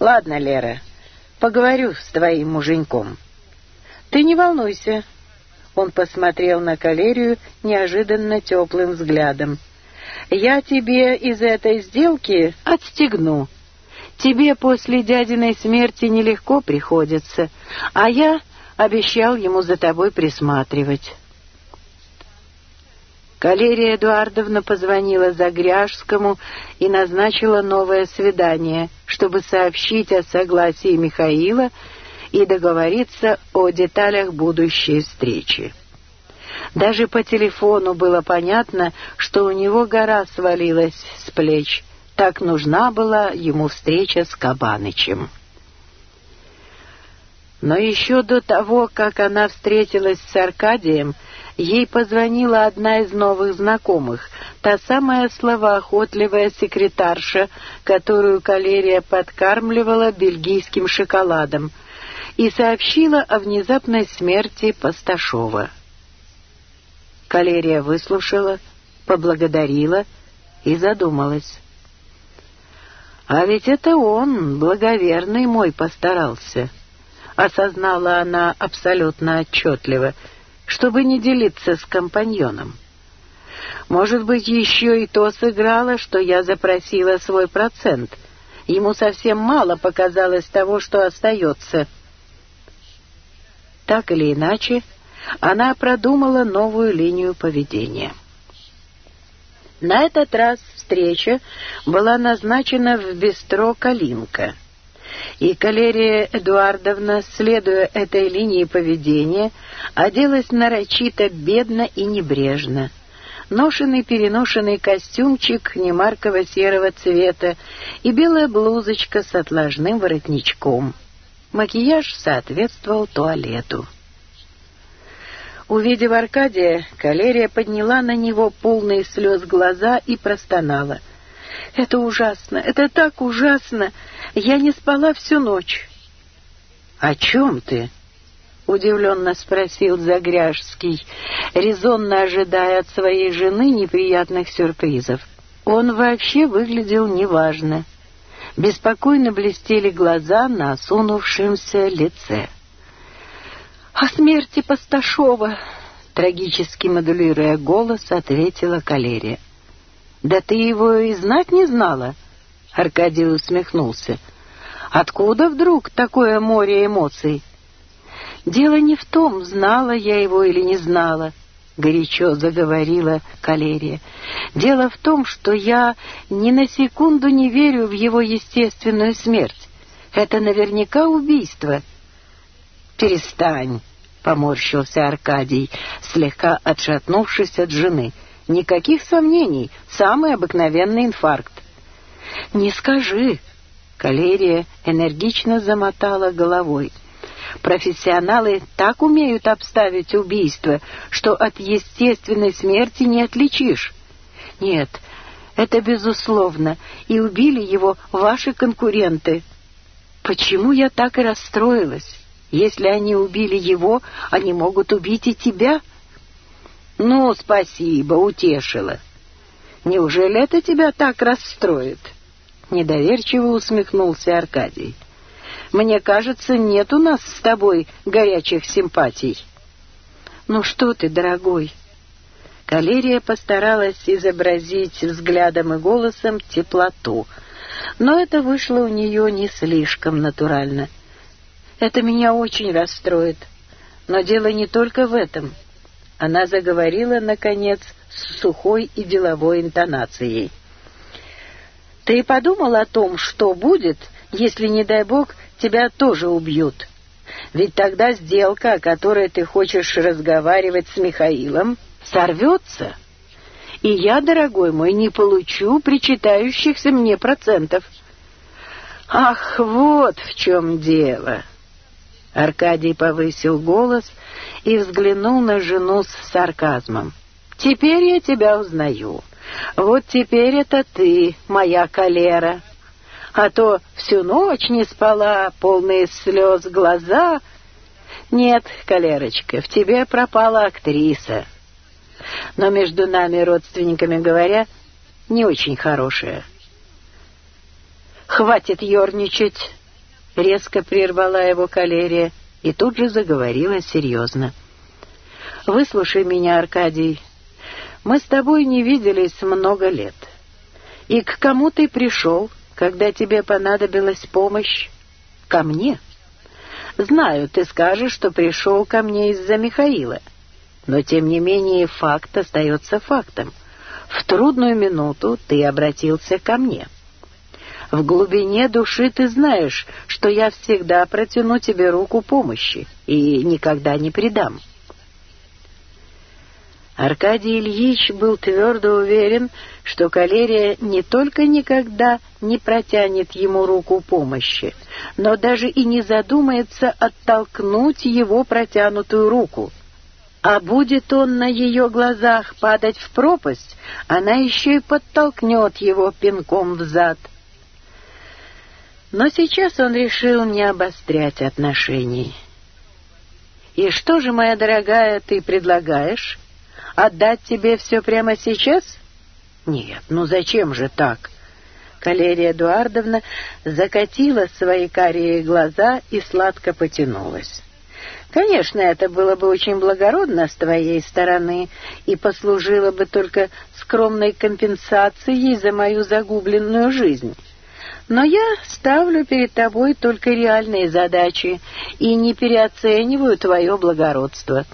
«Ладно, Лера, поговорю с твоим муженьком». «Ты не волнуйся». Он посмотрел на Калерию неожиданно теплым взглядом. «Я тебе из этой сделки отстегну. Тебе после дядиной смерти нелегко приходится, а я обещал ему за тобой присматривать». Калерия Эдуардовна позвонила Загряжскому и назначила новое свидание, чтобы сообщить о согласии Михаила и договориться о деталях будущей встречи. Даже по телефону было понятно, что у него гора свалилась с плеч. Так нужна была ему встреча с Кабанычем. Но еще до того, как она встретилась с Аркадием, ей позвонила одна из новых знакомых, та самая словоохотливая секретарша, которую калерия подкармливала бельгийским шоколадом, и сообщила о внезапной смерти Пасташова. Калерия выслушала, поблагодарила и задумалась. «А ведь это он, благоверный мой, постарался», — осознала она абсолютно отчетливо — чтобы не делиться с компаньоном. Может быть, еще и то сыграло, что я запросила свой процент. Ему совсем мало показалось того, что остается. Так или иначе, она продумала новую линию поведения. На этот раз встреча была назначена в бистро «Калинка» и Калерия Эдуардовна, следуя этой линии поведения, оделась нарочито бедно и небрежно. Ношенный-переношенный костюмчик немаркого серого цвета и белая блузочка с отложным воротничком. Макияж соответствовал туалету. Увидев Аркадия, Калерия подняла на него полные слез глаза и простонала — это ужасно, это так ужасно. Я не спала всю ночь. О чем ты? Удивленно спросил Загряжский, резонно ожидая от своей жены неприятных сюрпризов. Он вообще выглядел неважно. Беспокойно блестели глаза на осунувшемся лице. «О смерти Пасташова!» — трагически модулируя голос, ответила Калерия. Да ты его и знать не знала?» Аркадий усмехнулся. «Откуда вдруг такое море эмоций?» «Дело не в том, знала я его или не знала», — горячо заговорила Калерия. «Дело в том, что я ни на секунду не верю в его естественную смерть. Это наверняка убийство». «Перестань», — поморщился Аркадий, слегка отшатнувшись от жены, — Никаких сомнений, самый обыкновенный инфаркт. «Не скажи!» — Калерия энергично замотала головой. «Профессионалы так умеют обставить убийство, что от естественной смерти не отличишь. Нет, это безусловно, и убили его ваши конкуренты. Почему я так и расстроилась? Если они убили его, они могут убить и тебя». «Ну, спасибо, утешила». «Неужели это тебя так расстроит?» Недоверчиво усмехнулся Аркадий. «Мне кажется, нет у нас с тобой горячих симпатий». «Ну что ты, дорогой?» Калерия постаралась изобразить взглядом и голосом теплоту, но это вышло у нее не слишком натурально. «Это меня очень расстроит. Но дело не только в этом» она заговорила, наконец, с сухой и деловой интонацией. «Ты подумал о том, что будет, если, не дай бог, тебя тоже убьют? Ведь тогда сделка, о которой ты хочешь разговаривать с Михаилом, сорвется. И я, дорогой мой, не получу причитающихся мне процентов». «Ах, вот в чем дело!» Аркадий повысил голос и взглянул на жену с сарказмом. «Теперь я тебя узнаю. Вот теперь это ты, моя калера. А то всю ночь не спала, полные слез глаза. Нет, калерочка, в тебе пропала актриса. Но между нами, родственниками говоря, не очень хорошая». «Хватит ерничать!» резко прервала его калерия и тут же заговорила серьезно. «Выслушай меня, Аркадий. Мы с тобой не виделись много лет. И к кому ты пришел, когда тебе понадобилась помощь? Ко мне. Знаю, ты скажешь, что пришел ко мне из-за Михаила. Но, тем не менее, факт остается фактом. В трудную минуту ты обратился ко мне». В глубине души ты знаешь, что я всегда протяну тебе руку помощи и никогда не предам». Аркадий Ильич был твердо уверен, что калерия не только никогда не протянет ему руку помощи, но даже и не задумается оттолкнуть его протянутую руку. А будет он на ее глазах падать в пропасть, она еще и подтолкнет его пинком в зад — но сейчас он решил не обострять отношений. «И что же, моя дорогая, ты предлагаешь? Отдать тебе все прямо сейчас?» «Нет, ну зачем же так?» Калерия Эдуардовна закатила свои карие глаза и сладко потянулась. «Конечно, это было бы очень благородно с твоей стороны и послужило бы только скромной компенсацией за мою загубленную жизнь». Но я ставлю перед тобой только реальные задачи и не переоцениваю твое благородство.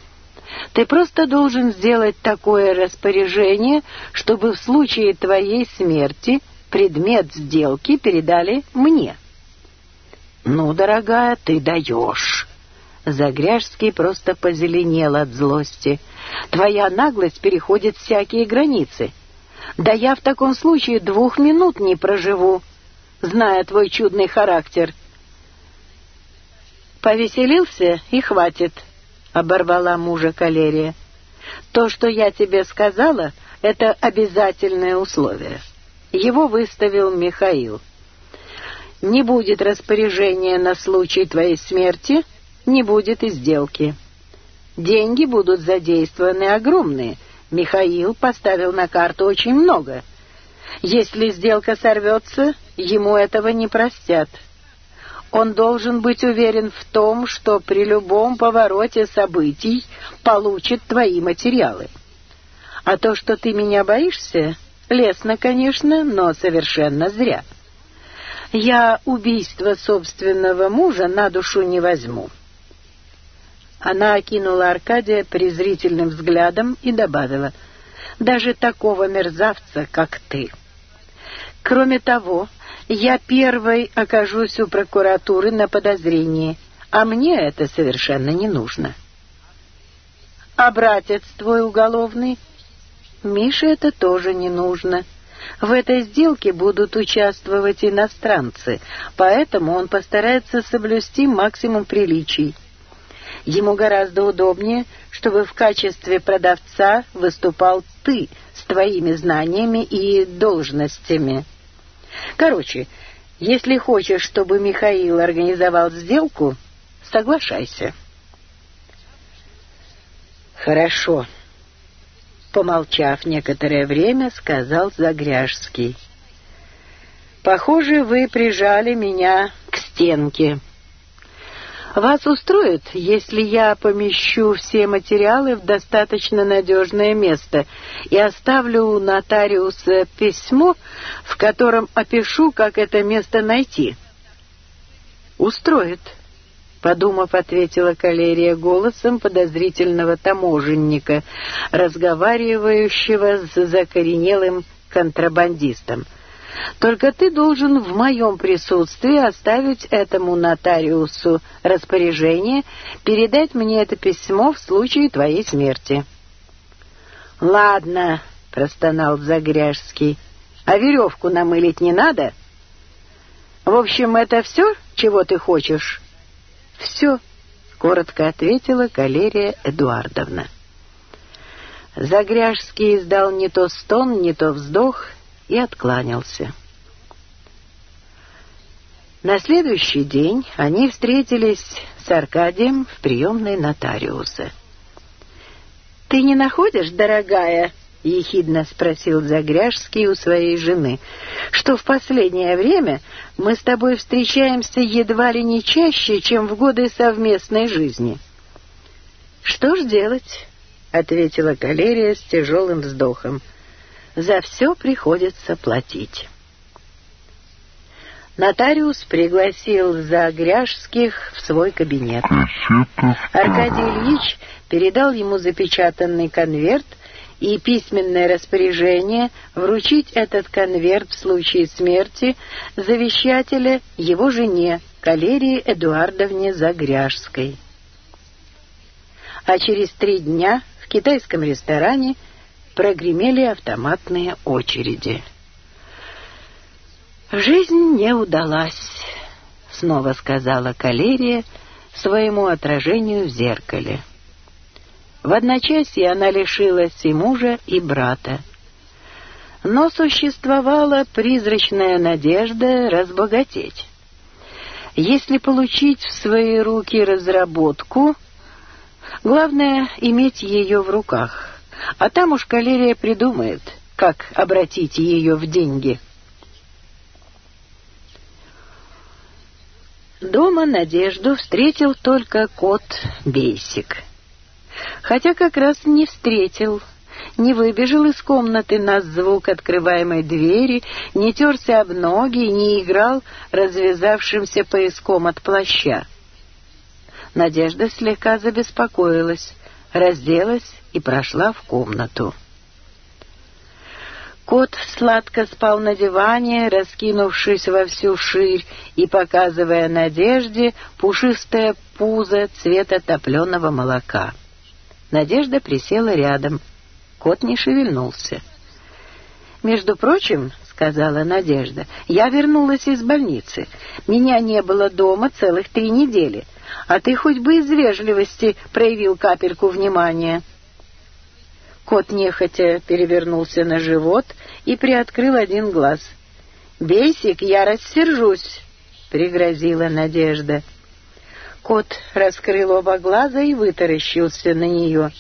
Ты просто должен сделать такое распоряжение, чтобы в случае твоей смерти предмет сделки передали мне». «Ну, дорогая, ты даешь!» Загряжский просто позеленел от злости. «Твоя наглость переходит всякие границы. Да я в таком случае двух минут не проживу!» Зная твой чудный характер». «Повеселился и хватит», — оборвала мужа калерия. «То, что я тебе сказала, это обязательное условие». Его выставил Михаил. «Не будет распоряжения на случай твоей смерти, не будет и сделки. Деньги будут задействованы огромные. Михаил поставил на карту очень много — если сделка сорвется, ему этого не простят. Он должен быть уверен в том, что при любом повороте событий получит твои материалы. А то, что ты меня боишься, лестно, конечно, но совершенно зря. Я убийство собственного мужа на душу не возьму». Она окинула Аркадия презрительным взглядом и добавила — даже такого мерзавца, как ты. Кроме того, я первой окажусь у прокуратуры на подозрении, а мне это совершенно не нужно. А братец твой уголовный? Мише это тоже не нужно. В этой сделке будут участвовать иностранцы, поэтому он постарается соблюсти максимум приличий. Ему гораздо удобнее, чтобы в качестве продавца выступал ты с твоими знаниями и должностями. Короче, если хочешь, чтобы Михаил организовал сделку, соглашайся. Хорошо. Помолчав некоторое время, сказал Загряжский. Похоже, вы прижали меня к стенке вас устроит, если я помещу все материалы в достаточно надежное место и оставлю у нотариуса письмо, в котором опишу, как это место найти?» «Устроит», — подумав, ответила калерия голосом подозрительного таможенника, разговаривающего с закоренелым контрабандистом — только ты должен в моем присутствии оставить этому нотариусу распоряжение передать мне это письмо в случае твоей смерти». «Ладно», — простонал Загряжский, — «а веревку намылить не надо?» «В общем, это все, чего ты хочешь?» «Все», — коротко ответила Калерия Эдуардовна. Загряжский издал не то стон, не то вздох, и откланялся. На следующий день они встретились с Аркадием в приемной нотариуса. «Ты не находишь, дорогая?» — ехидно спросил Загряжский у своей жены, «что в последнее время мы с тобой встречаемся едва ли не чаще, чем в годы совместной жизни». «Что ж делать?» — ответила Калерия с тяжелым вздохом за все приходится платить. Нотариус пригласил Загряжских в свой кабинет. Аркадий Ильич передал ему запечатанный конверт и письменное распоряжение вручить этот конверт в случае смерти завещателя его жене, Калерии Эдуардовне Загряжской. А через три дня в китайском ресторане – прогремели автоматные очереди. «Жизнь не удалась», — снова сказала Калерия своему отражению в зеркале. В одночасье она лишилась и мужа, и брата. Но существовала призрачная надежда разбогатеть. Если получить в свои руки разработку, главное — иметь ее в руках — а там уж калерия придумает, как обратить ее в деньги. Дома Надежду встретил только кот Бейсик. Хотя как раз не встретил, не выбежал из комнаты на звук открываемой двери, не терся об ноги и не играл развязавшимся пояском от плаща. Надежда слегка забеспокоилась — разделась и прошла в комнату. Кот сладко спал на диване, раскинувшись во всю ширь и показывая Надежде пушистое пузо цвета топленого молока. Надежда присела рядом. Кот не шевельнулся. «Между прочим, — сказала Надежда, — я вернулась из больницы. Меня не было дома целых три недели — а ты хоть бы из вежливости проявил капельку внимания». Кот нехотя перевернулся на живот и приоткрыл один глаз. «Бесик, я рассержусь!» — пригрозила Надежда. Кот раскрыл оба глаза и вытаращился на нее.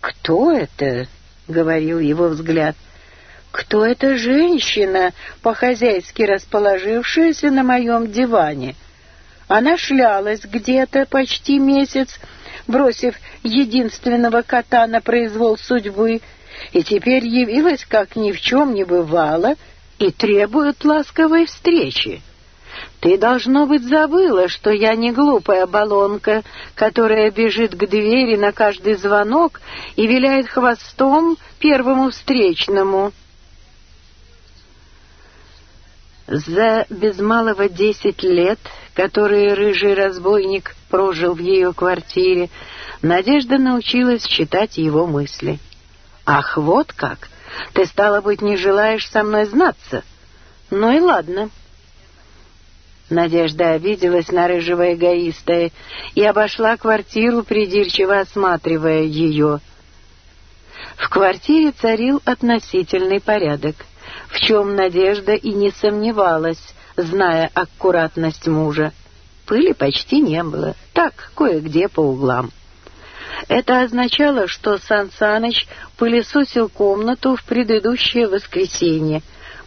«Кто это?» — говорил его взгляд. «Кто эта женщина, по-хозяйски расположившаяся на моем диване?» Она а шлялась где-то почти месяц, бросив единственного кота на произвол судьбы, и теперь явилась, как ни в чем не бывало, и требует ласковой встречи. Ты, должно быть, забыла, что я не глупая баллонка, которая бежит к двери на каждый звонок и виляет хвостом первому встречному. За без малого десять лет которые рыжий разбойник прожил в ее квартире, Надежда научилась читать его мысли. «Ах, вот как! Ты, стало быть, не желаешь со мной знаться? Ну и ладно». Надежда обиделась на рыжего эгоиста и обошла квартиру, придирчиво осматривая ее. В квартире царил относительный порядок, в чем Надежда и не сомневалась, зная аккуратность мужа. Пыли почти не было, так кое-где по углам. Это означало, что Сан Саныч пылесосил комнату в предыдущее воскресенье.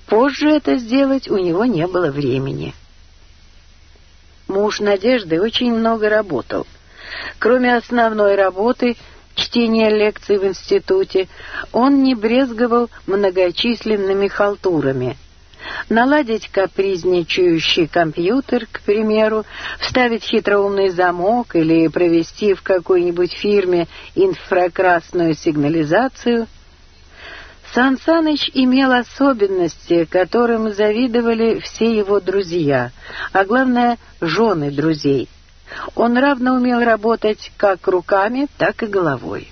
Позже это сделать у него не было времени. Муж Надежды очень много работал. Кроме основной работы, чтения лекций в институте, он не брезговал многочисленными халтурами — наладить капризничающий компьютер, к примеру, вставить хитроумный замок или провести в какой-нибудь фирме инфракрасную сигнализацию. Сансаныч имел особенности, которым завидовали все его друзья, а главное — жены друзей. Он равно умел работать как руками, так и головой.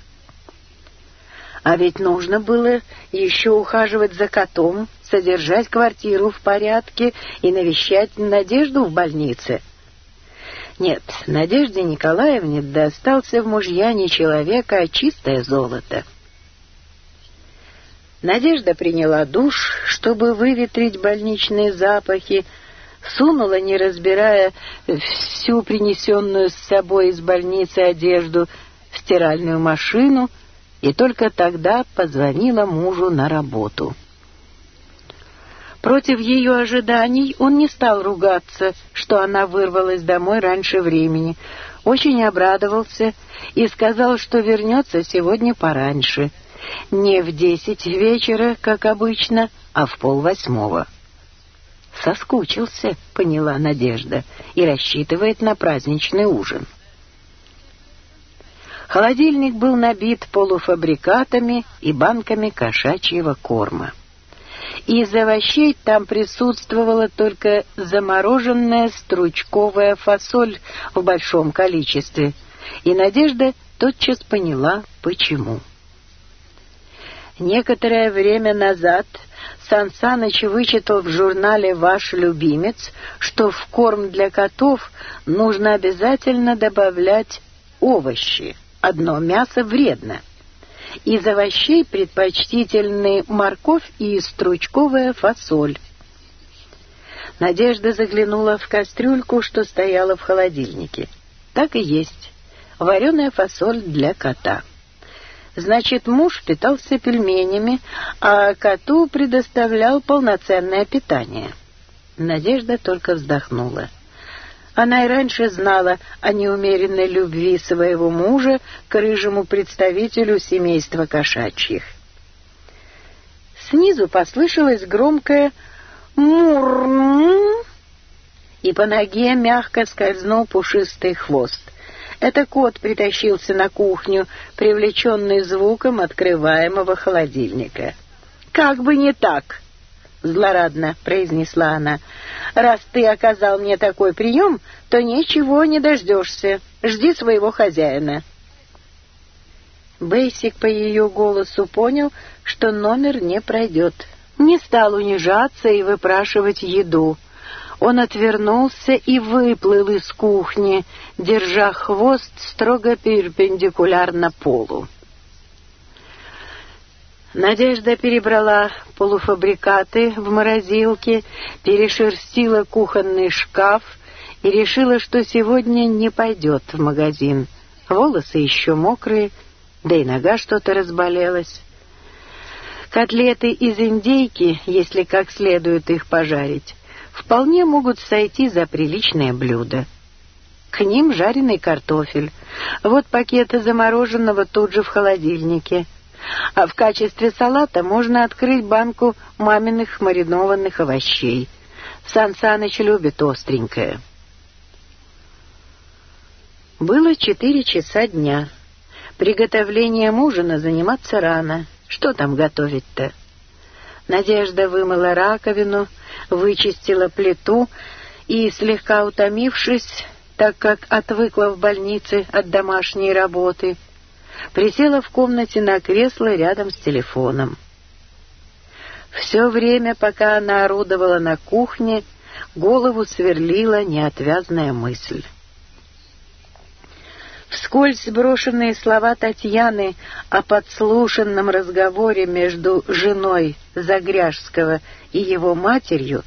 А ведь нужно было еще ухаживать за котом, содержать квартиру в порядке и навещать Надежду в больнице. Нет, Надежде Николаевне достался в мужья не человека, а чистое золото — Надежда приняла душ, чтобы выветрить больничные запахи, сунула, не разбирая всю принесенную с собой из больницы одежду, в стиральную машину, и только тогда позвонила мужу на работу. Против ее ожиданий он не стал ругаться, что она вырвалась домой раньше времени, очень обрадовался и сказал, что вернется сегодня пораньше. Не в десять вечера, как обычно, а в полвосьмого. «Соскучился», — поняла Надежда, — «и рассчитывает на праздничный ужин». Холодильник был набит полуфабрикатами и банками кошачьего корма. Из овощей там присутствовала только замороженная стручковая фасоль в большом количестве, и Надежда тотчас поняла, почему. Некоторое время назад Сан Саныч вычитал в журнале «Ваш любимец», что в корм для котов нужно обязательно добавлять овощи одно мясо вредно. Из овощей предпочтительны морковь и стручковая фасоль. Надежда заглянула в кастрюльку, что стояла в холодильнике. Так и есть. Вареная фасоль для кота. Значит, муж питался пельменями, а коту предоставлял полноценное питание. Надежда только вздохнула. Она а и раньше знала о неумеренной любви своего мужа к рыжему представителю семейства кошачьих. Снизу послышалось громкое «мурм», и по ноге мягко скользнул пушистый хвост. Это кот притащился на кухню, привлеченный звуком открываемого холодильника. «Как бы не так!» злорадно произнесла она. «Раз ты оказал мне такой прием, то ничего не дождешься. Жди своего хозяина». Бейсик по ее голосу понял, что номер не пройдет. Не стал унижаться и выпрашивать еду. Он отвернулся и выплыл из кухни, держа хвост строго перпендикулярно полу. Надежда перебрала полуфабрикаты в морозилке, перешерстила кухонный шкаф и решила, что сегодня не пойдет в магазин. Волосы еще мокрые, да и нога что-то разболелась. Котлеты из индейки, если как следует их пожарить, вполне могут сойти за приличное блюдо. К ним жареный картофель. Вот пакеты замороженного тут же в холодильнике — а В качестве салата можно открыть банку маминых маринованных овощей. Сан Саныч любит остренькое. Было четыре часа дня. Приготовлением ужина заниматься рано. Что там готовить-то? Надежда вымыла раковину, вычистила плиту и, слегка утомившись, так как отвыкла в больнице от домашней работы, — присела в комнате на кресло рядом с телефоном. Все время, пока она орудовала на кухне, голову сверлила неотвязная мысль. Вскользь брошенные слова Татьяны о подслушанном разговоре между женой Загряжского и его матерью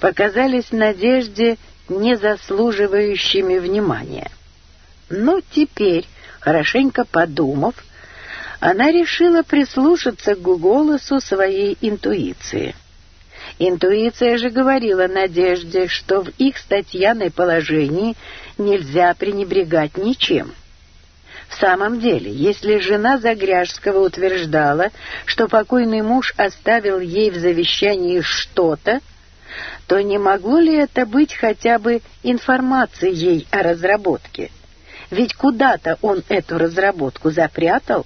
показались Надежде не заслуживающими внимания. Но теперь, хорошенько подумав, она решила прислушаться к голосу своей интуиции. Интуиция же говорила Надежде, что в их статьяной положении нельзя пренебрегать ничем. В самом деле, если жена Загряжского утверждала, что покойный муж оставил ей в завещании что-то, то не могло ли это быть хотя бы информацией ей о разработке? Ведь куда-то он эту разработку запрятал.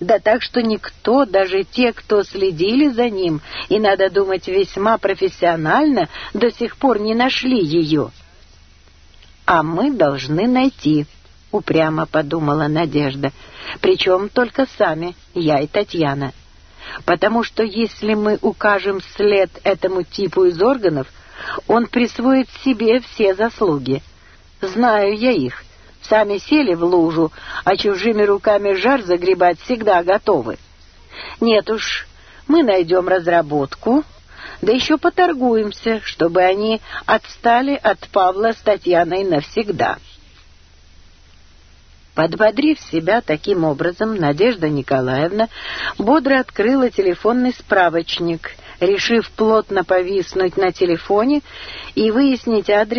Да так, что никто, даже те, кто следили за ним, и, надо думать, весьма профессионально, до сих пор не нашли ее. «А мы должны найти», — упрямо подумала Надежда. «Причем только сами, я и Татьяна. Потому что если мы укажем след этому типу из органов, он присвоит себе все заслуги. Знаю я их, сами сели в лужу, а чужими руками жар загребать всегда готовы. Нет уж, мы найдем разработку, да еще поторгуемся, чтобы они отстали от Павла с Татьяной навсегда». Подбодрив себя таким образом, Надежда Николаевна бодро открыла телефонный справочник, решив плотно повиснуть на телефоне и выяснить адрес